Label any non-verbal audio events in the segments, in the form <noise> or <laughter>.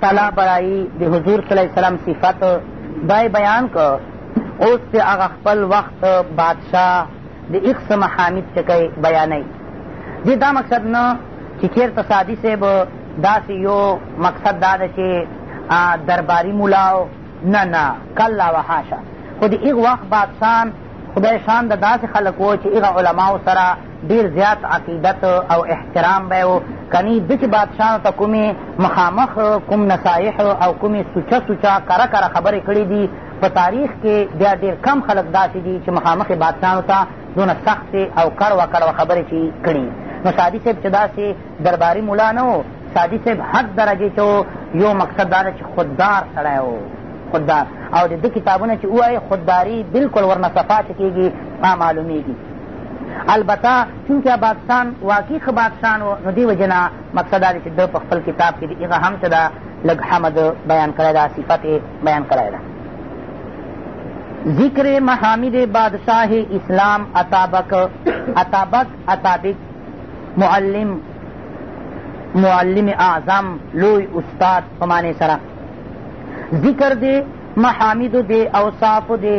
تعالی برائی د حضور صلی الله وسلم صفت دای بیان که اوس چې هغه خپل وخت بادشاه د اقس محامد چې کوي بیانوي دې دا مقصد نه چې چېرته سادي صاحب داسې یو مقصد دا ده چې درباري ملاو نه نه کله وحاشه خو د ایغ وخت بادشان خدای شان د داسې خلک وو چې هغه علماو سره ډیر زیات عقیدت او احترام به و کنی د چې بادشاهانو ته کومې مخامخ کوم نصایح او کومې سوچه سوچه کره کره خبرې کړې دي په تاریخ کې بیا ډېر کم خلک داسې دي چې مخامخ بادشاهانو ته دونه سختې او کړوه کړوه خبرې چې کړي نو سادي صاحب چې داسې درباري ملا نه و سادي صاحب حد درجې چې یو مقصد دا چې خوددار سړی و خوددار او د ده کتابونه چې ووایې خودداري بلکل ورنه صفا چې کېږي معلومیږي البته چونکې بادشان واقعي ښه بادشان و نو دې وجې نه مقصد دا دی چې ده په خپل کتاب کښې د هغه هم چې ده لږ حمد بیان کړی ده صفت بیان کړی ده ذکر محامد بادشاہ اسلام اتابک اتابک اتابک معلم معلم اعظم لوی استاد په معنی سره ذکر دی محامد دی اوصاف دی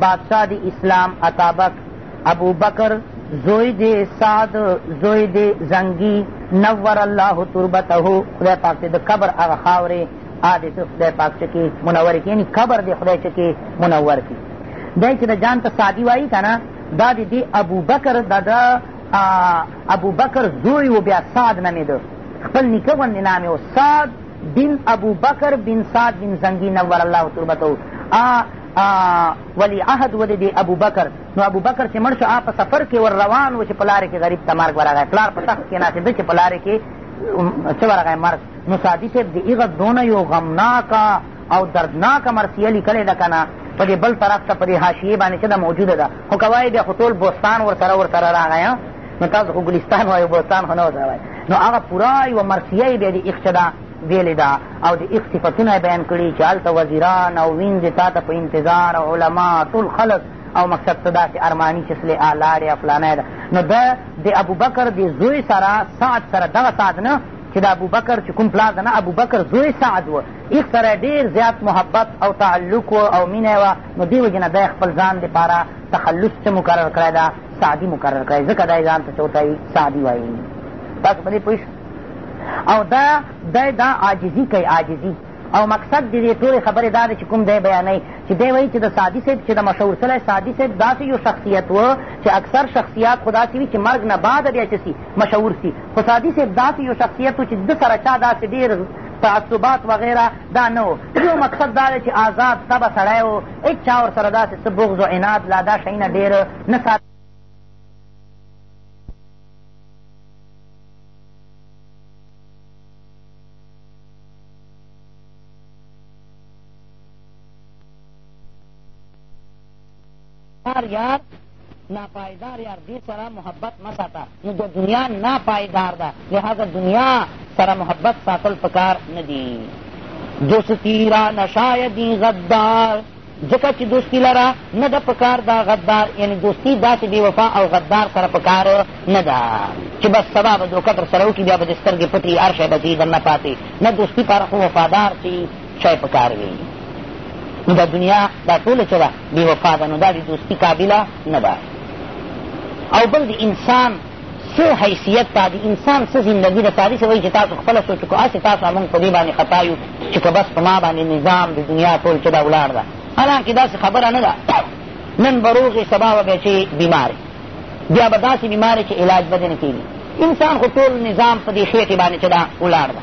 بادشاہ دی اسلام عطابک ابو بکر زوی دی سعد زوی دی زنگی نور الله تربته خدای پاک د قبر هغه خاورې عادت خدای پاک چکی منور کی یعنی قبر دی خدای چکی منور کی دای چې د جان ته سادی وایي که نه دا د دې ابوبکر دا د ابوبکر زوی و بیا سعد نامېده خپل نیکه غوندې نامې و سعد بن ابو بکر بن سعد بن زنگی نور الله تربته ولی عهد و د ابو بکر نو ابو بکر چې مړ شو آ په سفر کې ور روان و چې په لارې کې غریب ته مرګ ورغی پلار په تخت کښېناستېده چې په لارې کې څه ورغی مرګ نو سادي صاحب د هغه دونه یو غمناکه او دردناکه مرثیه لیکلې ده که نه په دې بل طرف ته په دې حاشیې باندې څه ده موجوده ده خو که وایې بیا خو ټول بوستان ورسره ورسره راغی نو تاسو خو ګلستان وایو بوستان خو نه ورسره وایي نو هغه پوره یوه مرثیه یې بیا دې اخچه ده ویلې ده او د ایک صفتونه بیان کړي چې هلته وزیران او وینځې تا ته په انتظار او علما ټول خلک او مقصد ته داسې ارماني چې سلې لاړې فلانی ده نو ده د ابوبکر د زوی سره سعد سره دغه سعد نه چې د ابوبکر چې کوم پلار ده نه ابوبکر زوی سعد و ایک سره ډېر زیات محبت او تعلق و او مینه وه نو دې وجې نه دی خپل ځان دپاره تخلص چې مقرر کړی ده سعدي مقرر کړی ځکه دی ځان ته څه ورته سعدي وایي تاسو په دې پوه او دا دی دا عاجزي کوي عاجزي او مقصد د دې ټولې خبرې دا دی چې کوم دی بیانوي چې دی وایي چې د سادي صاحب چې د مشهور سړی سادي صاحب داسې یو شخصیت و چې اکثر شخصیات خو داسې وي چې مرګ نه بعده بیا چې سي مشهور سي خو سادي صاحب داسې یو شخصیت و چې ده سره چا داسې ډېر تعصبات وغیره دا نه و یو مقصد دا دی چې آزاد طبه سړی و هېڅ چا ورسره داسې څه بغض و عناد لا دا شیونه ډېر نه ساتي پایدار یار ناپایدار یار دې سره محبت مه ساته نو د دنیا ناپایدار ده لهذا دنیا سره محبت ساتل پکار نه دي دوستی را نشایدی غدار ځکه چې دوستی لره نه ده پکار دا غدار یعنی دوستی داسې بې وفا او غدار سره پکار نه ده چې بس سبا به دوکه در سره وکړي بیا به دې سترګې پټي هر شی به درنه پاتې نه دوستي پاره خو وفادار چې شی پکار وي نو دا دنیا دا ټوله چې ده بې وفا ده نو دا د دوستي قابله نه ده او بل د انسان څه حیثیت ته د انسان څه زندګي ده تاریخ وایي چې تاسو خپله سوچ کو هسې تاسو مونږ په دې باندې خطا یو چې که بس په ما باندې نظام د دنیا ټول چې ده ولاړ ده حالانکې داسې خبره نه ده <coughs> نن به روغ سبا به بیا چې بیمار بیا به داسې بیمار چې علاج به نه کېږي انسان خو ټول نظام په دې خېټې باندې چې ده ولاړ ده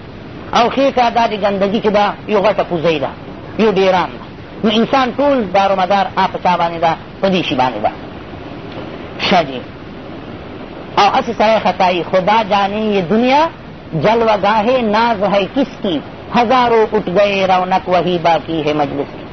او خېټه دا د ګندګي چې ده یو غټه کوزۍ ده یو ډیران نو انسان ټول دار مدار آ په چا باندې ده په دې شي باندې ده ښه او اسی سره خطائی خدا جانے یہ دنیا جلوہ گاہے ناز ہے کس کی ہزاروں اٹھ گئے رونق وہی باقی ہے مجلس کی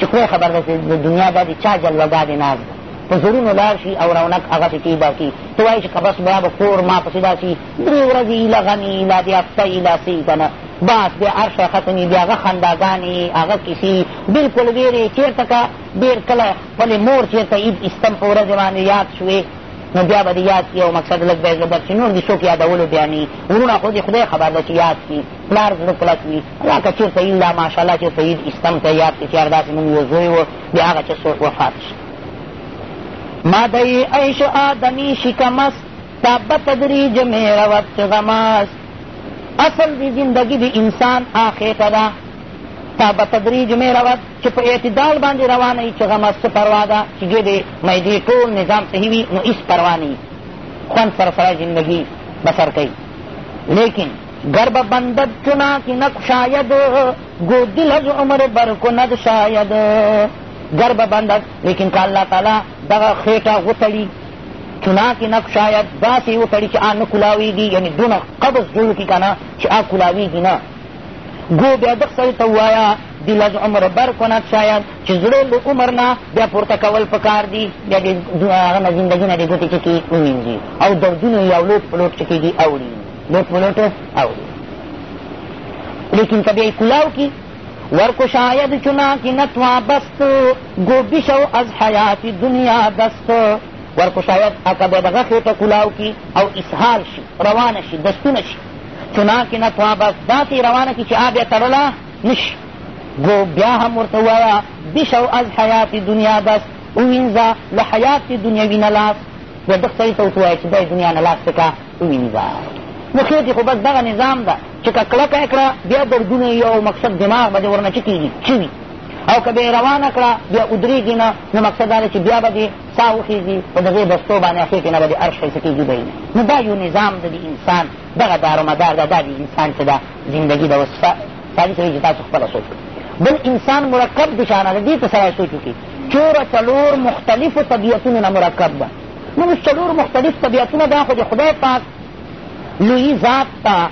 چکوے خبر دے دنیا دا دی چا جلوہ گاہ دی ناز دا په زرونو لاړ شي او رونق هغسې کې به کړي ته وایي چې که بس بیا به کور ما پسې داسې درې ورځې ایله غمې ایله د هفته ایله څه که نه بس بیا هر شی ختمې بیا هغه خنداګانې هغه کیسې بلکل ویرې چېرته که ډېر کله خپلې مور چېرته عید ایستم په ورځې باندې یاد شوې نو بیا به دې یاد کړي او مقصد لږ به یې زبر چې نور دې څوک یادولو بیا نه وروڼه خو دې خدای خبر ده چې یاد کړي پلار زړه کلک وي راکه چېرته ایله ماشاءالله چېرته عید ایستم ته یاد کړي چې یار داسې مونږ یو زوی و بیا هغه چې څوک وفات شي ماده عیش آدمی شکمست تا بتدریج می رود چغمست اصل دی زندگی دی انسان آخیته ده تا بتدریج می رود چې په اعتدال باندې روانه وي چې غمس څه پروا ده چې ګډې معدې ټول نظام صحیح وي نو هېڅ پروا نه وي خوند سره سره زندګي بسر کوي لیکن گرب بندد چنا کی نک شاید گو دل از عمر برکند شاید گرب بندد لیکن که اللہ تعالی دغه خیټه وتړي چنانکې نفس شاید داسې وتړي چې آ نه کولاویږي یعنې دونه قبض جوړ کړي که نه چې آ کولاویږي نه گو بیا دغ سړي ته ووایه دل از عمر بر کند شاید چې زړه له عمر نه بیا پورته کول پکار دي بیا د هغه نه زندګي نه د ګوتې چکې ووینځي او دردونه یو لوټ پلوټ چې کېږي اوړي لوټ پلوټ اوړي لیکن که بیا یې کولاو کړي ورکو شاید چنا کی نتوا بست گو شو از حیات دنیا دست ورکو شاید اکا به بغخې ته کلاو کی او اسحال شي روانه شي دستونه شي چنا کی نتوا بست داسې روانه کی چې آ بیا تړله نشي گو بیا هم ورته ووایه بشو از حیات دنیا دست ووینځه له حیات دنیاوي نه لاس بیا دغ سړي ته ورته ووایه چې دی دنیا نه لاس څه کا ووینځه نو کې خو بس دغه نظام ده چې که کلکه یې کړه بیا دردونه یي او مقصد دماغ به دې ورنه څه کېږي چوي او که به یې روانه کړه بیا ودرېږي نه نو مقصد دا چې بیا به دې سا وخېږي په دغې بستو باندې اخېر کې نه به دې عرش څه کېږي به یې نو دا یو نظام د د انسان دغه دارومدار ده دا د انسان چې ده زندګي ده اوس سالي سړي چې تاسو خپله سوچ بل انسان مرکب د شانه ده دې ته سړی سوچ وکړي چوره څلور مختلفو طبیعتونو نه مرکب ده نو اوس څلور مختلف طبیعتونه دا خو د خدای پاک لوی ذات ته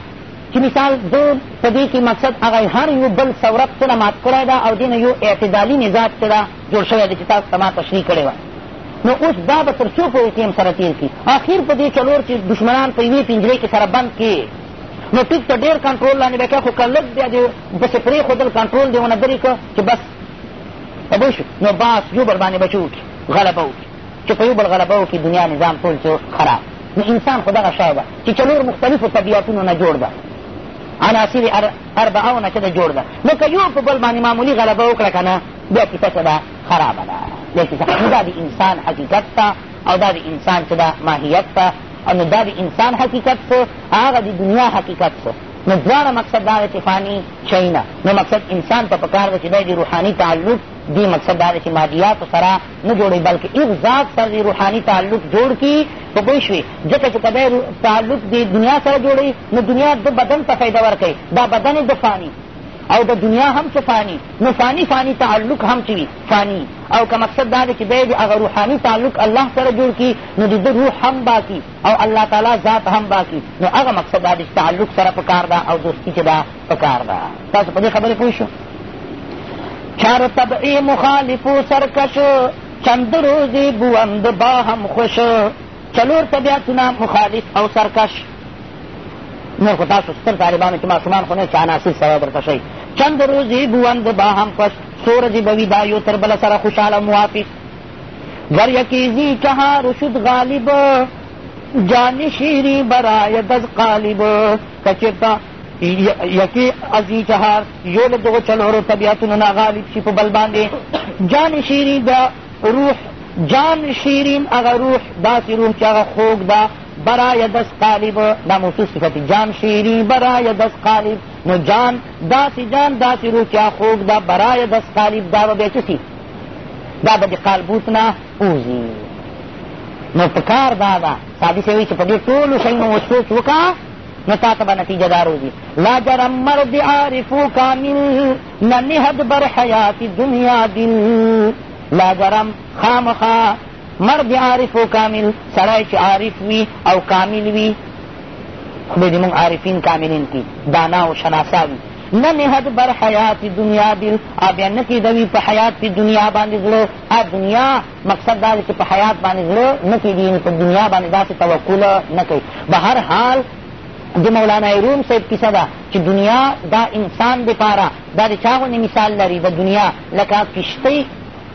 چې مثال زه په دې کې مقصد هغه هر یو بل صورت څه مات کړی ده او دې نه یو اعتدالي مزاج څه ده جوړ شوی دی چې تاسو ته ما تشریح کړې وه نو اوس دا به تر څو په یتیم سره تېر کړي اخر په دې چلور چې دشمنان په یوې پنجرې کې سره بند کړي نو ټیک ته ډېر کنټرول لاندې به کړه خو که لږ بیا دې داسې پرېښودل کنټرول دې ونه درې کړه چې بس پوه شو نو باس یو بل باندې بچو وکړي غلبه وکړي چې په یو بل غلبه وکړي دنیا نظام ټول څه خراب د انسان خو دغه شی ده چې څلور مختلفو طبیعتونو نه جوړ ده عناصر اربعو نه چې ده جوړ ده نو که یو په بل باندې معمولي غلبه وکړه که نه بیا کیسه چې ده خرابه ده دا د انسان حقیقت ته او دا د انسان چې ده ماهیت ته نو دا د انسان حقیقت سو هغه د دنیا حقیقت سو نو دواړه مقصد دا دی چې فاني شی نه نو مقصد انسان ته پکار ده چې دی د روحاني تعلق دی مقصد دا چې مادیاتو سره نه جوړوي بلکې ایک ذات سره روحاني تعلق جوړ کړي په پوه شوې ځکه چې که تعلق د دنیا سره جوړوي نو دنیا د بدن ته فایده ورکوي دا بدن یې د فاني او د دنیا هم چې فانی نو فانی فانی تعلق هم چې فانی او که مقصد دا دی چې دی د هغه روحاني تعلق الله سره جوړ کړي نو د ده روح هم باقي او الله تعالی ذات هم باقي نو هغه مقصد دا دی چې تعلق سره پکار ده او دوستي چې ده پکار ده تاسو په دې خبرې پوه شو چار طبعی مخالف و سرکش چند روزی بوند با هم خوش چلور طبیعتونه مخالف او سرکش نور خو تاسو ستر طالبانو چې ماشومان خو نه چې عناصر سره درته شئ چند روزی بوند با هم خوش څو ورځې به وي دا یو تر بله سره خوشحاله موافق ور یکیزی کها رشد غالب جان شیری برای دز قالب که چېرته یکی از این چهار یو له دغو څلورو طبیعتونو نه غالب شي په بل باندې جان شیرین د روح جان شیرین هغه روح داسې روح چې هغه خوږ ده برای دست قالب دا موصوف صفت جان شیری برای دست قالب نو جان داسی جان داسی روح چا خوب دا برای دست قالب دا به چسی دا به د قالبوت نه اوزي نو پکار دا ده سادي سوي چې په دې ټولو شیانو وسوس وکړه نو تا به نتیجه دا روزي لا جرم مرد عارفو کامل نه نهد بر حیات دنیا دل لا جرم خامخا مرد عارف و کامل سړی چې عارف وي او کامل وي خدای دې موږ عارفین کاملین کړي دانا او شناسا وي نه نهد بر حیات دنیا دل او بیا نه کیدوي په حیات په دنیا باندې زړه دنیا مقصد دا دی چې په حیات باندې زړه نه کیدي په دنیا باندې داسې توکل نه کوي به هر حال د مولانا روم صاحب کیسه ده چې دنیا دا انسان دپاره دا د چا غوندې مثال لري د دنیا لکه کشتۍ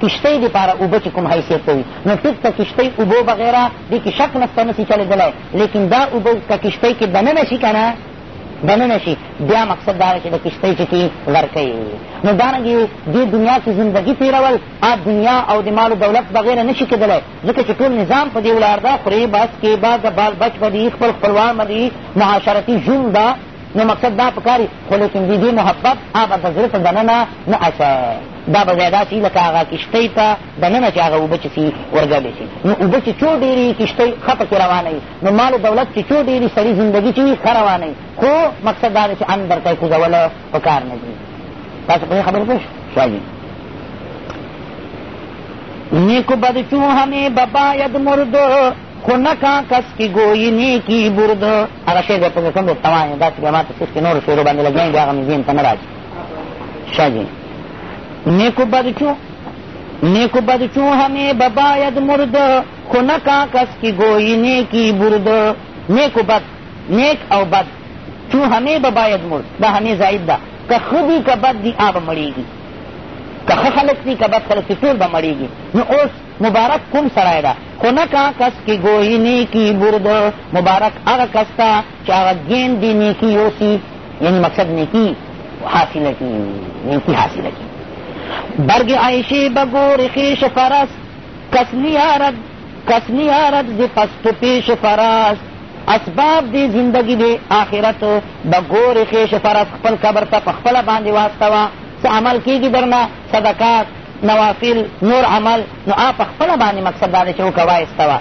کشتۍ دپاره اوبه چې کوم حیثیت کوي نو ټیک ته کشتۍ اوبو بغیره دې کې شک نسته نسي چلېدلی لیکن دا اوبه که کشتۍ کې دننه شي که نه دننه شي بیا مقصد دا چې د کشتۍ ټکي ورکوي نو دارنګې دې دنیا کې زندگی تېرول دنیا او د مال دولت بغیر نه شي کېدلی ځکه چې ټول نظام په دې ولاړ ده خورې بس کې باز بال بچ به دي خپل خپلوان به دي معاشرتي ژوند ده نو مقصد دا پکاري خو لیکن د دې محبت هغه په زړه ته دننه نه اچه دا به ځای داسې لکه هغه کښتۍ ته دننه چې هغه اوبه چې سي ورګلې شي نو اوبه چې څو ډېرې کښتۍ ښه پکې روانه وي نو مال دولت چې څو ډېرې سړي زندګي چې وي ښه روانه وي خو مقصد دا دی چې ان درته یې کوزوله په کار نه دي تاسو په دې خبرې پوه شوئ نیک بد چون ہمیں بباید مردو خنکا کس کی گویی نیکی برد هغه شی دی پوهې کوم دی توان یې داسې بیا ما ته سیس کې نورو شعرو باندې لګیا دي هغه مې ذهن ته نه راځي ښه جي نیکو بد چو نیکو بد چو همې بباید مرد خنکا کس کی گویی نیکی برد نیکو بد نیک او بد چو همې بباید مرد دا همې زاید ده که ښه دي که بد دي آ به مړېږي خلق سي که بد خلق سي ټول به مړېږي نو اوس مبارک کوم سړی ده خو نه کا کس کې ګوهي نیکي برده مبارک هغه کس ته چې هغه ګیندې نیکي یوسي یعنی مقصد نیکی حاصله کی نیکی حاصله کی برگ عیشی بگور خیش فرست کس نیارد کس نیارد ز پست پیش فراست اسباب دی زندگی دی آخرت بگور خیش فرست خپل قبر ته پخپله باندې واستوه خو عمل کېږي درنه صدقات نوافل نور عمل نو آ په خپله باندې مقصد دا دی چې وکه وایستوه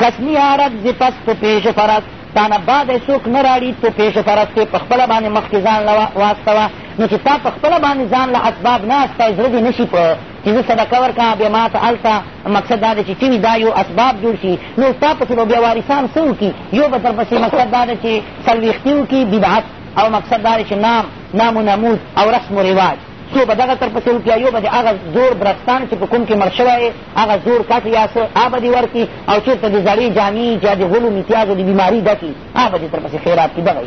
کس نیارت ز پس تو پیش فرض تانه بعد څوک نه راړي تو پیش فرض کې په خپله باندې مخکې ځان له واستوه نو چې تا په خپله باندې ځان له اسباب نه استوی زړه دې نه شي په چې زه صدقه ورکړه بیا ما ته هلته مقصد دا دی چې چوي دا یو اسباب جوړ شي نو ستا پسې به بیا وارثان څه وکړي یو به درپسې مقصد دا دی چې څلوېښتي وکړي بدعت او مقصد دا دی چې نام نام و نمود او رسم و رواج څو به دغه تر پسې وکړي یو به د هغه زور برستان چې په کوم کې مړ شوی هغه زور کټ یا څه هغه به دې ورکړي او چېرته د زړې جامې یا د غلو میتیازو د بیماري ډکي هغه به دې تر پسې خیرات کړي دغه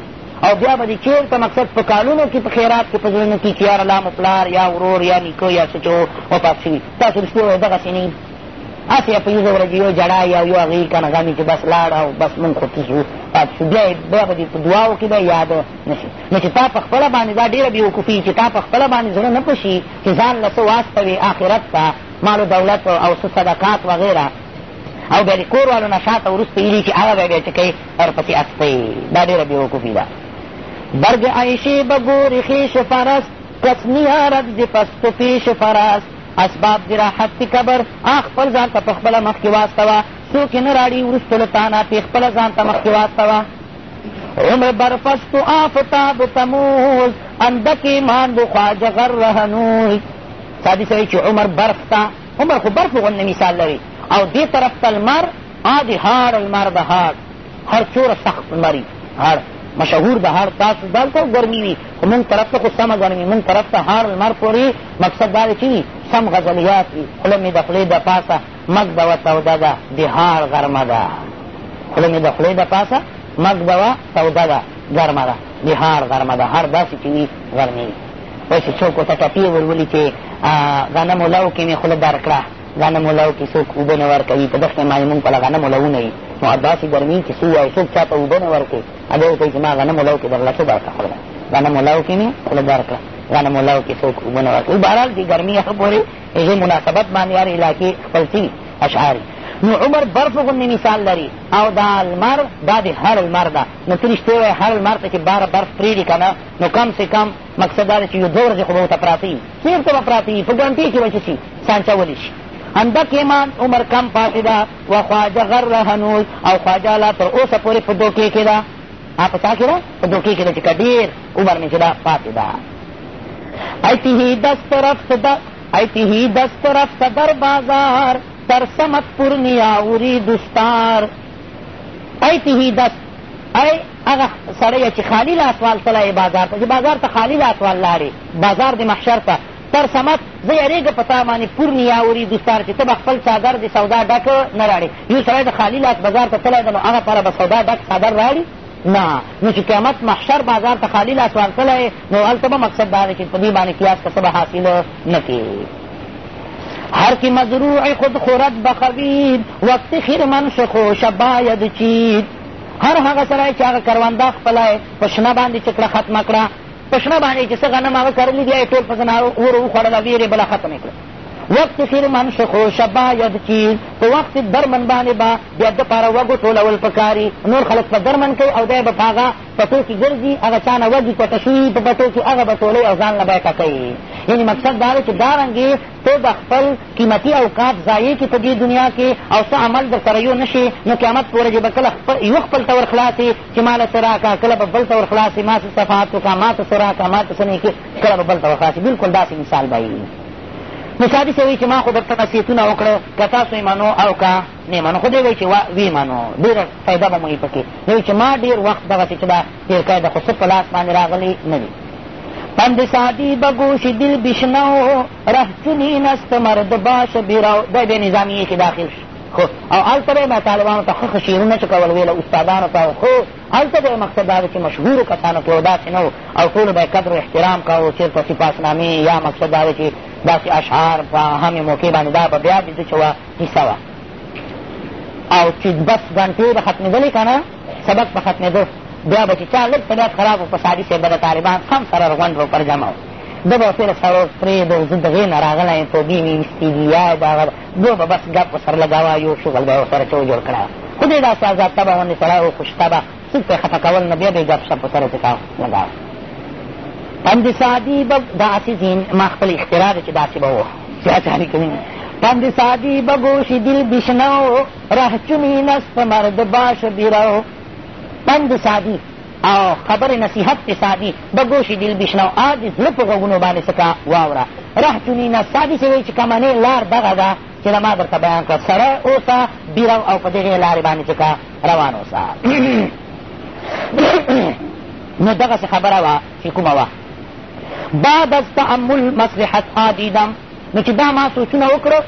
او بیا به دې چېرته مقصد په کالونو کې په خیرات کې په زړونو کې چې یاره لام پلار یا ورور یا نیکه یا څه چې وفات شوي تاسو رښتیا وایي دغسې نه هسې په یوزه ورځې یو جړا یا یو هغې که نه غمې چې بس لاړه او بس مونږ خو تیسو پاتې شو بیا بیا به دې په دعاو کې به یاده نه شي نو چې تا په خپله باندې دا ډېره بېوقوفي چې تا په خپله باندې زړه نه پشي چې ځان له څه واستوې آخرت ته مال و دولت او څه صدقات وغیره او بیا د کور والو نه شاته وروسته ایلي چې هغه به بیا چې کوي ورپسې استۍ دا ډېره بېوقوفي ده برگ عیشی بگور خیش فرست کس نیارد دی پست و پیش فرست اسباب دی راحت دی کبر آخ پل ځان ته په خپله مخکې واستوه څوک یې نه راړي وروسته له تا نه پې خپله ځان ته مخکې واستوه عمر برفست و آفتاب تموز اندکی مان بو خواجه غر رهنوز سادی سوی چې عمر برف تا عمر خو برف غنه مثال لري او دې طرف ته لمر عادي هاړ لمر د هاړ هر څوره سخت لمري هاړ مشهور به هر تاسو دلته ګرمي وي خو مونږ طرف ته خو سمه ګرمي مونږ طرف ته هر لمر پورې مقصد دا دی چې وي سم غزلیات وي خوله مې د خولې د پاسه مګ به وه توده ده بهار غرمه ده خوله مې د خولې د پاسه مګ به وه توده ده ګرمه ده بهار غرمه ده هر داسې چې وي غرمې وي اوس چې څوک ورته ټپې ورولي چې غنمو لو کې مې خوله در کړه غنمو لو کې څوک اوبه نه ورکوي په دښتې مایمون کله غنمو لو نه وي نو داسې ګرمي کې سو او څوک چا ته اوبه نه ورکړي هغه وکړي چې ما غنمو لو کې درله څه برخه خوړله غنمو لو کې مې خوله درکړه غنمو لو کې څوک اوبه نه ورکوي بهرحال دې ګرمي هغه پورې هغې مناسبت باندې هر علاقې خپل څه اشعار نو عمر برف غوندې مثال لري او دا لمر دا د هر لمر ده نو ته رښتې وایې هر لمر ته چې باره برف پرېږدي که نه نو کم سې کم مقصد دا دی چې یو دوه ورځې خو به ورته پراته وي چېرته به پراته وي په ګنټې کښې به چې شي سانچه ولې شي اندک ایمان عمر کم پاتې ده و خواجه غر هنوز او خواجه لا تر اوسه پورې په دوکې کې ده په چا کې ده په دوکې کې ده چې که ډېر عمر مې چې ده پاتې ده ایتهی دست رفت ایتهی دست رفت در بازار تر سمت پرنیا اوری دوستار ایتهی دست ای هغه سړی چې خالي لاس والتلی بازار ته چې بازار ته خالي لاس وال لارې بازار د محشر ته تر سمت زه یارېږه په تا باندې پور نیا اوري دوستار چې ته به خپل څادر د سودا ډک نه راړې یو سړی د خالي لاس بازار ته تلی ده نو هغه پاره به سودا ډک څادر راړي نه نو چې قیامت محشر بازار ته خالي لاس ورتلی نو هلته به مقصد دا دی چې په دې باندې قیاس که څه به حاصله نه کړي هر کی مزروع خود خورد بخوید وقت خیرمن شخوش باید چید هر هغه سړی چې هغه کرونده خپله یې په شنه باندې چې کړه ختمه کړه په شنه باندې چې څه غنم هغه کرلي بیا یې ټول په زناورو وخوړله ویې بله ختمې کړه وقت فیر من شخوشه باید چیز په وخت درمن باندې به بیا د پاره وږو ټولول پکاري نور خلک په درمن کوي او دی به په هغه پټو کښې ګرځي هغه چا نه وږي کوټه شوي په پټو کښې هغه به ټولوي او ځان نه به یې ټکوي یعنې مقصد دا دی چې دارنګې ته به خپل قیمتي اوقات ضایع کړي په دې دنیا کې او څه عمل در سره یو نه شي نو قیامت پورې چې به کله یو خپل ته ور خلاصې چې ما له څه راکړه کله به بل ته ور خلاصې ما څه صفات وکړه ما ته څه راکړه ما ته څه نیکي کله به بل ته ور خلاصې بلکل داسې مثال به یي نو سادي څه وایي چې ما خو درته نصیحتونه وکړه که تاسو یې منو او که نه منو خو دی وایي چې ویې منو ډېره فایده به مو یې پکې نو چې ما ډېر وخت دغسې چې دا تېر کړی د خو څه په لاس باندې راغلی نه دي بند سادی بگوش دل بشنو ره چنین است مرد باش بیراو دی به نظامیې کې داخل شو خو او هلته به یې ما طالبانو ته ښه ښه شعرونه چې کول ویله استادانو ته خو هلته به یې مقصد دا چې مشهورو کسانو کې او داسې نه او ټولو به یې قدر و احترام کوو چېرته سپاسنامې یا مقصد دا چې داسې اشعار په همې موقع باندې دا به بیا د څه وه حصه وه او چې بس ګنټې به ختمېدلې که نه سبق به ختمېده بیا به چې چا لږ طبیعت خراب و فسادي صاحب به د طالبان سم سره غونډ به پر جمع و ده به پېره سړو پرېږدو زه د هغې نه راغلی یم توبې مې ویستې دي یا د هغه دو به بس ګپ ورسره لګوه یو شغل به یې ورسره چو جوړ کړی خو دې داسې آزاد طبعه غوندې سړی و خوشطبه څوک پرې خفه کول نه بیا به یې ګپ شپ ورسره څه لګوه اندسادی به داسې ذهن ما خپل اختراع ده چې داسې به و سیاسي حالي کوي اندسادی به گوش دل بشنو رهچمی نصف مرد باش بیرو اندسادی او خبر نصیحت سادی به گوش دل بشنو آ د زړه په غوږونو باندې سکه واوره رهچمی نصف سادي چې وایي چې کمنې لار دغه ده چې ما درته بیان کړه سره اوسه بیرو او په دغې لارې باندې څکه روان اوسه <coughs> نو دغسې خبره وه چې کومه وه بعد از تعمل مصلحت ها دیدم نو چې دا ما سوچونه وکړه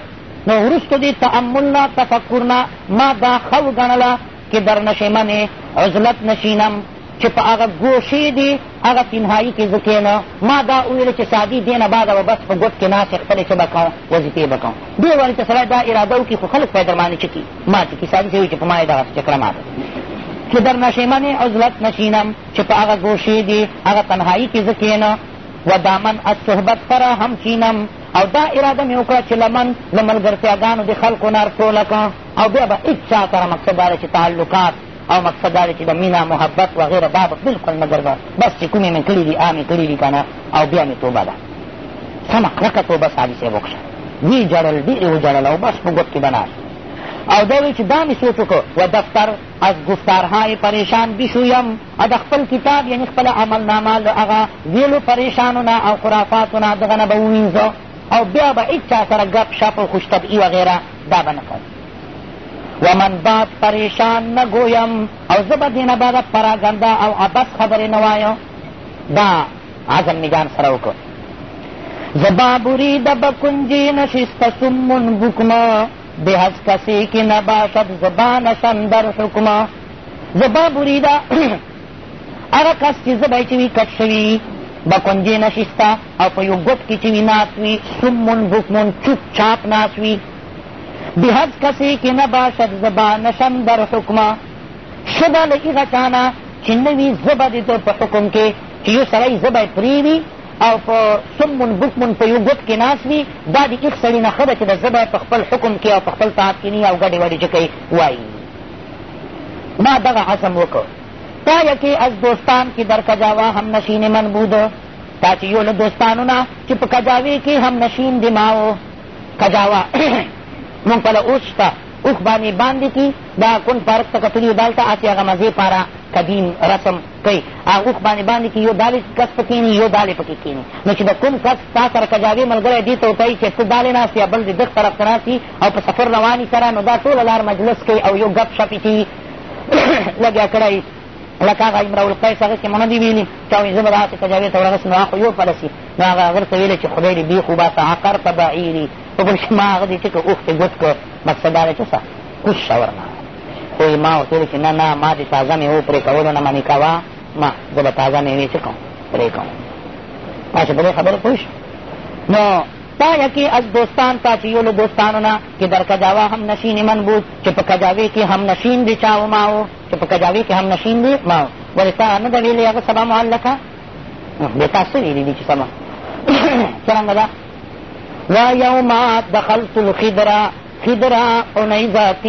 نو وروستو دې تعمل نه تفکر نه ما دا ښه وګڼله چې در نشیممې عزلت نشینم چې په هغه ګوښې دي هغه تنهایي کې زه کښېنه ما دا وویله چې سادي دې نه بعده به بس په ګوټ کې ناستې خپلې څه به کوم وظیفې به کوم دې باندې چې سړی دا اراده وکړي خو خلک پای درباندې څه کړي ما چې کي سادي څه وي چې په ما یې دغسې چکره ماته چې در نشیمنې عزلت نشینم چې په هغه ګوښې دي هغه تنهایي کې زه کښېنه و دامن از صحبت سره هم چینم او دا اراده مې وکړه چې لمن له ملګرتیاګانو د خلکو نه رټوله کړم او بیا به هېڅ چا سره مقصد دا چې تعلقات او مقصد دا چې د مینه محبت وغیره دا به بلکل نه ګرځه بس چې کومې مې کړي دي آ مې کړي دي که نه او بیا مې توبه ده سمه کلکه توبه سادي صاحب وکړه وی جړل ډېرې وجړل او بس په ګوت کښې به ناست او دا وی چې دا مې سوچ وکړو و دفتر از گفتارهای پریشان بشویم او د خپل کتاب یعنې خپله عملنامه له هغه ویلو پریشانو نه او خرافاتو نه دغه نه به ووینځو او بیا به هیچ چا سره ګپ شپ او خوشطبعي وغیره دا به نه کوم و من بعد پریشان نگویم او زه به دینه بعد پراګنده او عبس خبرې نه وایم دا عزم مې ځان سره وکړو زبا بریده به کنجي نشسته سمون بکمه به از کسی که نباشد زبانشان در حکما زبا بریده هغه <clears throat> کس چې زبی چې وي کټ شوي به کونجې نشسته او په یو ګوټ کې چې وي ناست وي سمون بکمون چوپ چاپ ناست وي بهز کسی که نباشد زبانشم در حکما ژبه له هغه چا نه چې نه وي ژبه د ده په حکم کې چې یو سړی ژبه یې پرې وي او په سمون بکمون په یو ګوت کې ناست وي دا د هېڅ سړي نه ښه ده چې د زه به په خپل حکم کې او په خپل طاعت کې او ګډې وډې جکۍ وایي ما دغه عزم وکړ تا یکی از دوستان که در کجاوا هم نشین من بود تا چې یو له دوستانو نه چې په کجاوې کې هم نشین د ماو کجاوا <coughs> موږ پله اوس شته اوښ باندې باندې کي دا کون پارک ته کتلي دلته هسې هغه مزې پاره قدیم رسم کوي هغه اوښ باندې باندې کي یو ډالې کس په کښېني یو ډالې په کښې کښېني نو چې د کوم کس تا سره کجاوې ملګری دې ته ورته وایي چې ته ډالې ناست یا بل د دغ طرف ته ناست او په سفر رواني سره نو دا ټوله لار مجلس کوي او یو ګپ شپې چې <coughs> لګیا کړی لکه هغه امرا القیس هغسې مو نه دي ویلي چا وایي زه به داسې کجاوې ته ورغسې نو هغه خو یو پلسي نو هغه هغه ورته ویلی چې خدای دې بېخ وباسه عقر ته بعیري وپوه چې ما هغه دې چې که اوښ ته ګوت کړه مقصد دا دی چې څه کوش شه ورنه پوهې ما اصول چې نه نه ما د تازه مېوو پرې کولو نه منې کوه ما زه به تازه مېوې څه کوم پرې کوم ما چې په دې خبره پوه نو تا یکی از دوستان تا چې یو له دوستانو نه چې در کجاوه هم نشین من بود چې په کجاوې کې هم نشین دی چا و ما و چې په کجاوې کې هم نشین دی ما و ولې تا نه ده ویلې هغه سبا معلکه د تا څه ویلي دي چې سبا څرنګه ده و یوما دخلت الخدره خدرا عنیزات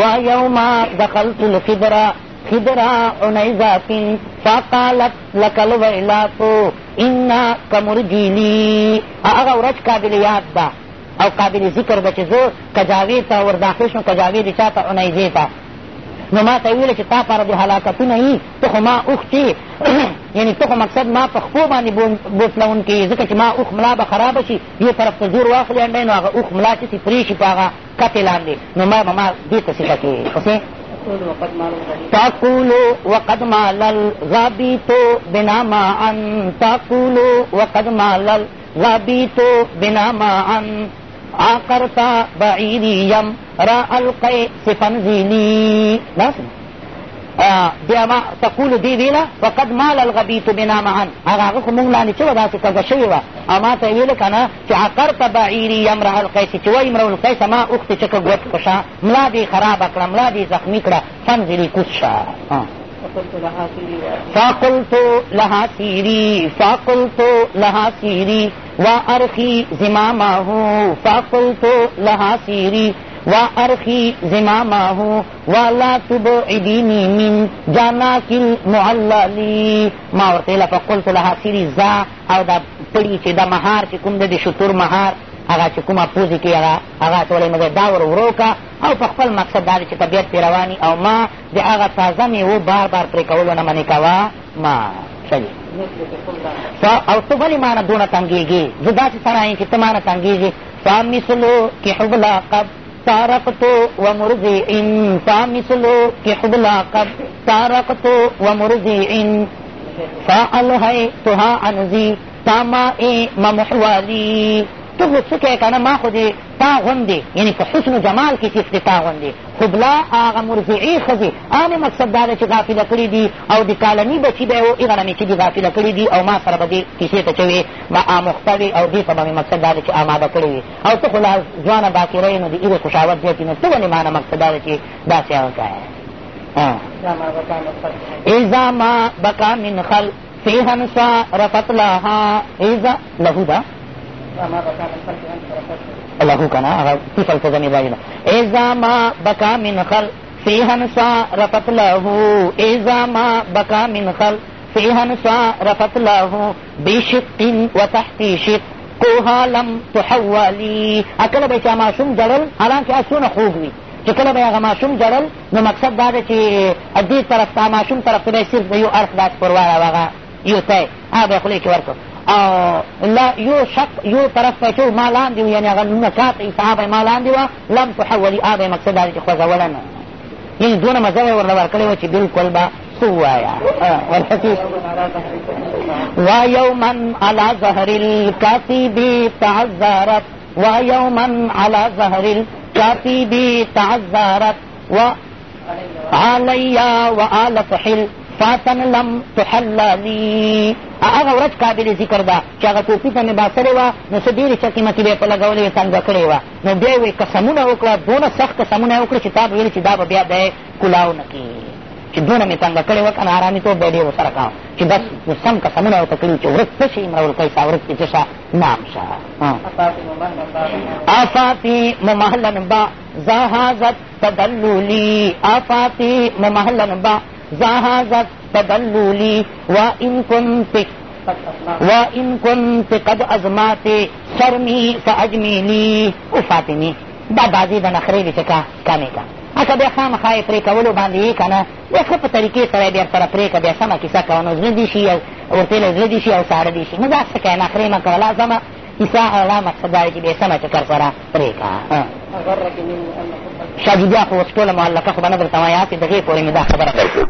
و یوما دخلت الخدرا خدرا عنیزات فقالت لك الویلات انا کمرجیلی هغه ورځ قابل یاد ده او قابل ذکر ده چې زه کجاوې ته ورداخل شوم کجاوې د چا ته عنیزې ته نو ما ته یې ویله چې تا پاره د هلاکتونه یي ته خو ما اوښ چې <clears throat> یعنې ته خو مقصد ما په خپو باندې بوتلونکې یې ځکه چې ما اوښ ملا به خرابه شي یو طرف ته زور واخلي انډی نو هغه اوښ ملا چې سي پرې شي په هغه کتې لاندې نو ما به ما دې ته صفه کې تاکولو وقد مال الغابیتو بنا ما ان تاکولو وقد مال الغابیتو بنا ما ان آقرسا بعیریم را القی صفن زینی بیا ما تقول دی ویله وقد مال الغبیت بنا معا هغه هغه خو مونږ لاندې چې وه داسې کږه شوې وه او ما ته یې ویله که نه چې عقرت بعیري امرا القیس چې وایي امرا القیسه ما اوښتې چکه ګوت کشه ملا دې خرابه کړه ملا دې زخمي کړه فنزلي کوس شه فقلت لها سیری فقلت لها سیری و ارخی زمامه فقلت لها سیری و ارخی زمامه و لا تبعدینی من جاناک المعللی ما ورته فقلت لها سیری زا او دا پړي چې دا مهار چې کوم د شتور مهار هغه چې کومه پوزې کې هغه هغه اچولی مګر دا ور ورو که او په خپل مقصد دا چې طبیعت پرې رواني او ما د هغه تازه میوو بار بار پرې کولو نه منې کوه ما شوي او ته ولې مانه دونه تنګېږې زه داسې سړی یم چې ته مانه تنګېږې فامثلو کې حبلا قب تارقت ومرضع فامثلو کې حبلا قب تارقت ومرضع فألهيتها عن ذي طمع ممحوالي ته خو څه کوې که نه ما خو دې تا غوندې یعنې په حسن جمال کې چې افتتا غوندې خو بلا هغه مرضعي ښځې عام مقصد دا ده چې غافله کړي دي او د کالني بچي به یې وو هغه نه مې چې دي غافله کړي دي او ما سره به دې کیسې ته چې وې ما آموخته وي او دې ته به مې مقصد دا ده چې آماده کړې وي او ته خو لا ځوانه باکره یې نو د هغې خوشاوت زیاتي نو ته ولې ما نه مقصد دا ده چې داسې هغه کوې إذا ما بقى من خلق فيها نساء رفت لها إذا له ده الله کنا هغه څه فلسفه نه وایي اذا ما بکا من خل فيهن سا رفت له اذا ما بکا من خل فيهن سا رفت له بشق وتحت شق کوها لم تحولي اکل به چې ماشوم جړل حالانکه اسونه خوږ وي چې کله به هغه ماشوم جړل نو مقصد دا ده چې دې طرف ته ماشوم طرف ته به یې صرف د یو اړخ داسې پر واړوه هغه یو تی هغه به یې خولې کښې ورکړ او آه، لا یو شق یو طرف پیچو ما لاندې و یعنې هغه نومونه کاطعي صحابه ما لاندې وه لم تحولي یې مقصد دا دی چې خوځوله نه یعنې دونه مزه یې ورله ورکړې وه چې بلکل به څه ووایه آه، ورپسې یوما علی ظهر الکاتب تعذرت و یوما علی ظهر الکاتب تعذرت و علی و آل فحل فاتن لم تحل لي هغه ورځ قابل ذکر ده چې هغه ټوپي ته مې باسلې وه نو څه ډېرې چکیمتې به یې په لګولې وې تنګه کړې وه نو بیا یې قسمونه وکړه دونه سخت قسمونه یې وکړه چې تا به ویلې چې دا به بیا دی کلاو نه کړي چې دونه مې تنګه کړې وه که نه حرامېتوب به یې ډېر ورسره کوه چې بس نو سم قسمونه یې ورته کړي چې ورک څه شي امرول قیسا ورک کې څه شه نام شه آفاتی ممحلن با زهازت تدلولی آفاتی ممحلن با زهازت تدلولی و ان كنت و ان كنت قد ازمات شرمی فاجمیلی او فاطمی دا بازی د نخرې دی چې کا کمې کا اکه بیا خامخا یې پرې کولو باندې یې که نه یو ښه په طریقې سره یې بیا سره پرې که بیا سمه کیسه کوه نو زړه دې شي او ورته یې زړه دې شي او ساړه دې شي نو دا څه کوې نخرې مه کوه لا سمه کیسه او لا مقصد دا چې بیا سمه چکر سره پرې کړه شاجي بیا خو اوس ټوله معلقه خو به نه درته وایم هسې د هغې پورې مې دا خبره